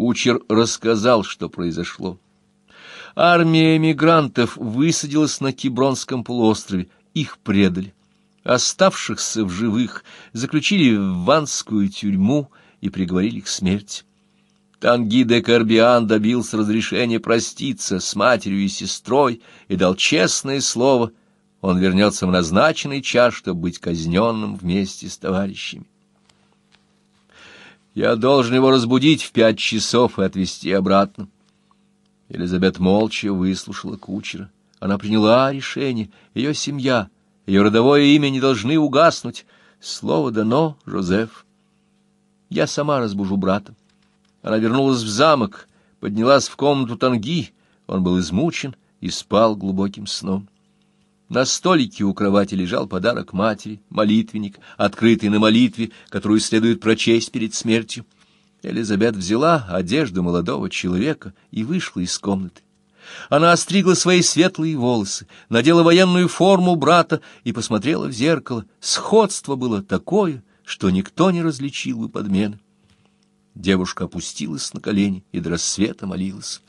Кучер рассказал, что произошло. Армия эмигрантов высадилась на Кибронском полуострове, их предали. Оставшихся в живых заключили в ванскую тюрьму и приговорили к смерти. Танги де Карбиан добился разрешения проститься с матерью и сестрой и дал честное слово, он вернется в назначенный час, чтобы быть казненным вместе с товарищами. Я должен его разбудить в пять часов и отвезти обратно. Елизабет молча выслушала кучера. Она приняла решение, ее семья, ее родовое имя не должны угаснуть. Слово дано, Жозеф. Я сама разбужу брата. Она вернулась в замок, поднялась в комнату Танги. Он был измучен и спал глубоким сном. На столике у кровати лежал подарок матери, молитвенник, открытый на молитве, которую следует прочесть перед смертью. Элизабет взяла одежду молодого человека и вышла из комнаты. Она остригла свои светлые волосы, надела военную форму брата и посмотрела в зеркало. Сходство было такое, что никто не различил бы подмены. Девушка опустилась на колени и до рассвета молилась.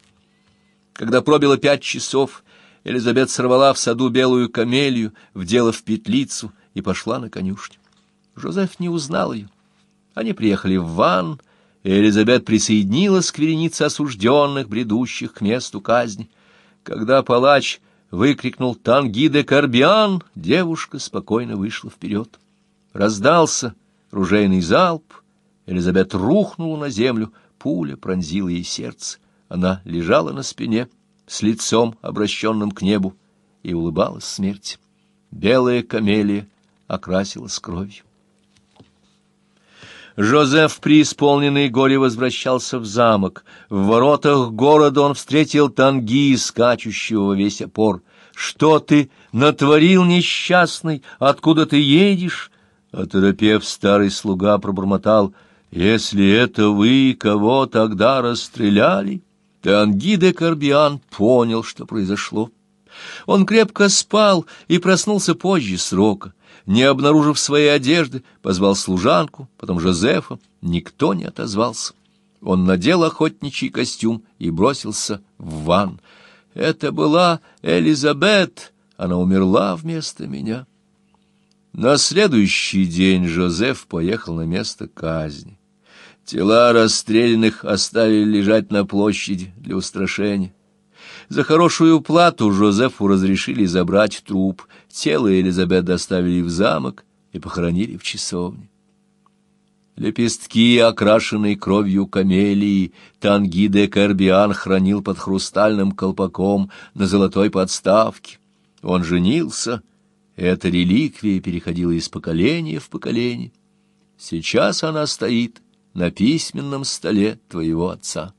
Когда пробило пять часов, Элизабет сорвала в саду белую камелью, вдела в петлицу и пошла на конюшню. Жозеф не узнал ее. Они приехали в Ван, и Элизабет присоединилась к веренице осужденных, бредущих к месту казни. Когда палач выкрикнул «Танги де Карбиан!», девушка спокойно вышла вперед. Раздался ружейный залп, Элизабет рухнула на землю, пуля пронзила ей сердце. Она лежала на спине, с лицом, обращенным к небу, и улыбалась смерти. Белая камелия окрасилась кровью. Жозеф, преисполненный горе, возвращался в замок. В воротах города он встретил Танги, скачущего весь опор. «Что ты натворил, несчастный? Откуда ты едешь?» Оторопев, старый слуга пробормотал — если это вы, кого тогда расстреляли? Танги де Карбиан понял, что произошло. Он крепко спал и проснулся позже срока. Не обнаружив своей одежды, позвал служанку, потом Жозефа. Никто не отозвался. Он надел охотничий костюм и бросился в ванн. Это была Элизабет. Она умерла вместо меня. На следующий день Жозеф поехал на место казни. Тела расстрелянных оставили лежать на площади для устрашения. За хорошую плату Жозефу разрешили забрать труп. Тело Елизабет доставили в замок и похоронили в часовне. Лепестки, окрашенные кровью камелии, Танги де Карбиан хранил под хрустальным колпаком на золотой подставке. Он женился, эта реликвия переходила из поколения в поколение. Сейчас она стоит на письменном столе твоего отца.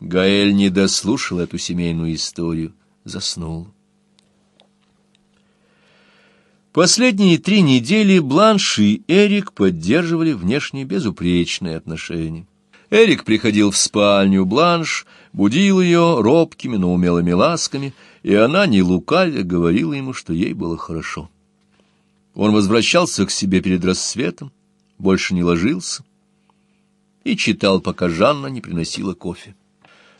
Гаэль не дослушал эту семейную историю, заснул. Последние три недели Бланш и Эрик поддерживали внешне безупречные отношения. Эрик приходил в спальню Бланш, будил ее робкими, но умелыми ласками, и она, не лукавя, говорила ему, что ей было хорошо. Он возвращался к себе перед рассветом, больше не ложился, и читал, пока Жанна не приносила кофе.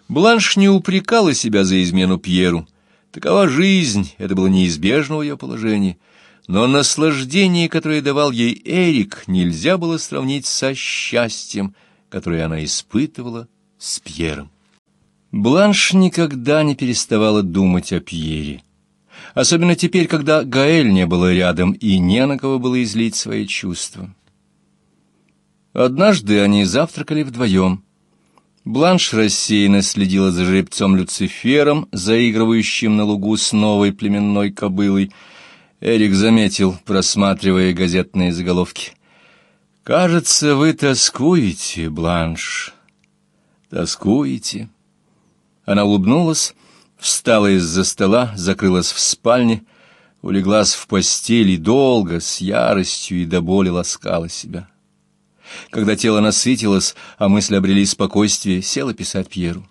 Бланш не упрекала себя за измену Пьеру. Такова жизнь, это было неизбежно в ее положении. Но наслаждение, которое давал ей Эрик, нельзя было сравнить со счастьем, которое она испытывала с Пьером. Бланш никогда не переставала думать о Пьере. Особенно теперь, когда Гаэль не было рядом и не на кого было излить свои чувства. Однажды они завтракали вдвоем. Бланш рассеянно следила за жеребцом Люцифером, заигрывающим на лугу с новой племенной кобылой. Эрик заметил, просматривая газетные заголовки. «Кажется, вы тоскуете, Бланш. Тоскуете?» Она улыбнулась, встала из-за стола, закрылась в спальне, улеглась в постели долго, с яростью и до боли ласкала себя. Когда тело насытилось, а мысли обрели спокойствие, села писать Пьеру.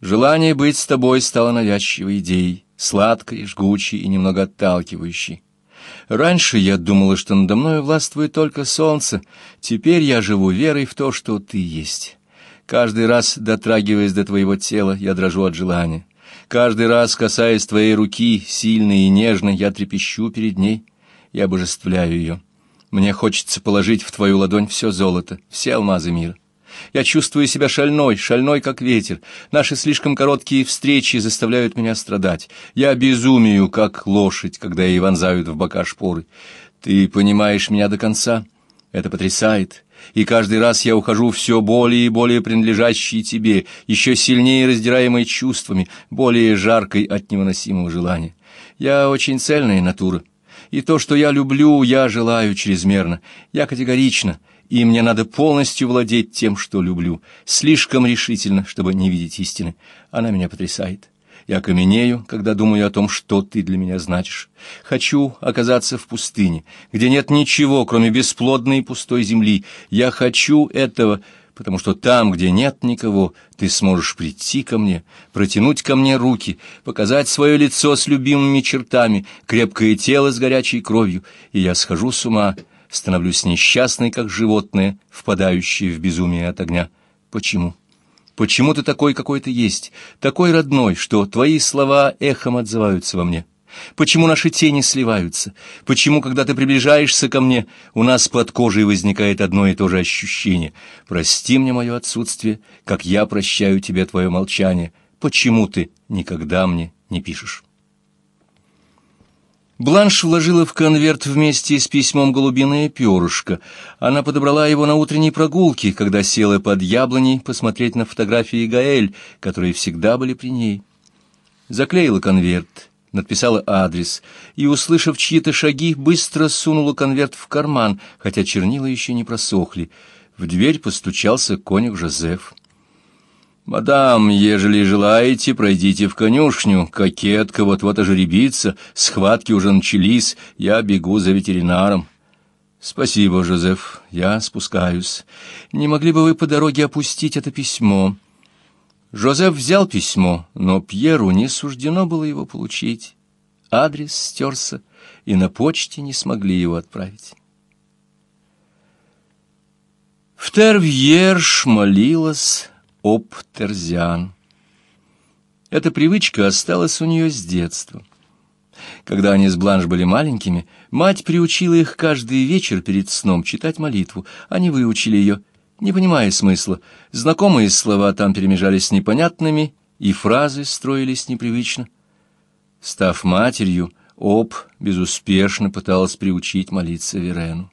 Желание быть с тобой стало навязчивой идеей, сладкой, жгучей и немного отталкивающей. Раньше я думала, что надо мною властвует только солнце, теперь я живу верой в то, что ты есть. Каждый раз, дотрагиваясь до твоего тела, я дрожу от желания. Каждый раз, касаясь твоей руки, сильной и нежной, я трепещу перед ней, я обожествляю ее. Мне хочется положить в твою ладонь все золото, все алмазы мира. Я чувствую себя шальной, шальной, как ветер. Наши слишком короткие встречи заставляют меня страдать. Я безумию, как лошадь, когда ей вонзают в бока шпоры. Ты понимаешь меня до конца? Это потрясает. И каждый раз я ухожу все более и более принадлежащий тебе, еще сильнее раздираемой чувствами, более жаркой от невыносимого желания. Я очень цельная натура. И то, что я люблю, я желаю чрезмерно. Я категорично и мне надо полностью владеть тем, что люблю, слишком решительно, чтобы не видеть истины. Она меня потрясает. Я каменею, когда думаю о том, что ты для меня значишь. Хочу оказаться в пустыне, где нет ничего, кроме бесплодной и пустой земли. Я хочу этого, потому что там, где нет никого, ты сможешь прийти ко мне, протянуть ко мне руки, показать свое лицо с любимыми чертами, крепкое тело с горячей кровью, и я схожу с ума, становлюсь несчастной, как животное, впадающее в безумие от огня. Почему? Почему ты такой, какой ты есть, такой родной, что твои слова эхом отзываются во мне? Почему наши тени сливаются? Почему, когда ты приближаешься ко мне, у нас под кожей возникает одно и то же ощущение? Прости мне мое отсутствие, как я прощаю тебе твое молчание. Почему ты никогда мне не пишешь? Бланш вложила в конверт вместе с письмом голубиное перышко. Она подобрала его на утренней прогулке, когда села под яблоней посмотреть на фотографии Гаэль, которые всегда были при ней. Заклеила конверт, надписала адрес и, услышав чьи-то шаги, быстро сунула конверт в карман, хотя чернила еще не просохли. В дверь постучался конюх Жозеф. «Мадам, ежели желаете, пройдите в конюшню. Кокетка вот-вот ожеребится, схватки уже начались, я бегу за ветеринаром». «Спасибо, Жозеф, я спускаюсь. Не могли бы вы по дороге опустить это письмо?» Жозеф взял письмо, но Пьеру не суждено было его получить. Адрес стерся, и на почте не смогли его отправить. В Тервьерш молилась об Терзиан. Эта привычка осталась у нее с детства. Когда они с Бланш были маленькими, мать приучила их каждый вечер перед сном читать молитву. Они выучили ее, не понимая смысла. Знакомые слова там перемежались с непонятными, и фразы строились непривычно. Став матерью, Об безуспешно пыталась приучить молиться Верену.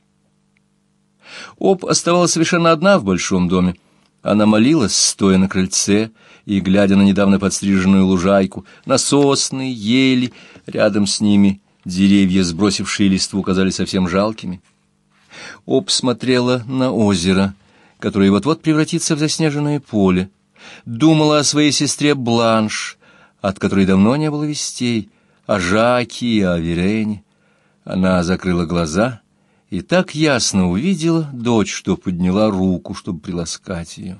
Об оставалась совершенно одна в большом доме. Она молилась, стоя на крыльце и глядя на недавно подстриженную лужайку, на сосны, ели, рядом с ними деревья, сбросившие листву, казались совсем жалкими. Об смотрела на озеро, которое вот-вот превратится в заснеженное поле, думала о своей сестре Бланш, от которой давно не было вестей, о Жаке и о Верене. Она закрыла глаза и так ясно увидела дочь, что подняла руку, чтобы приласкать ее.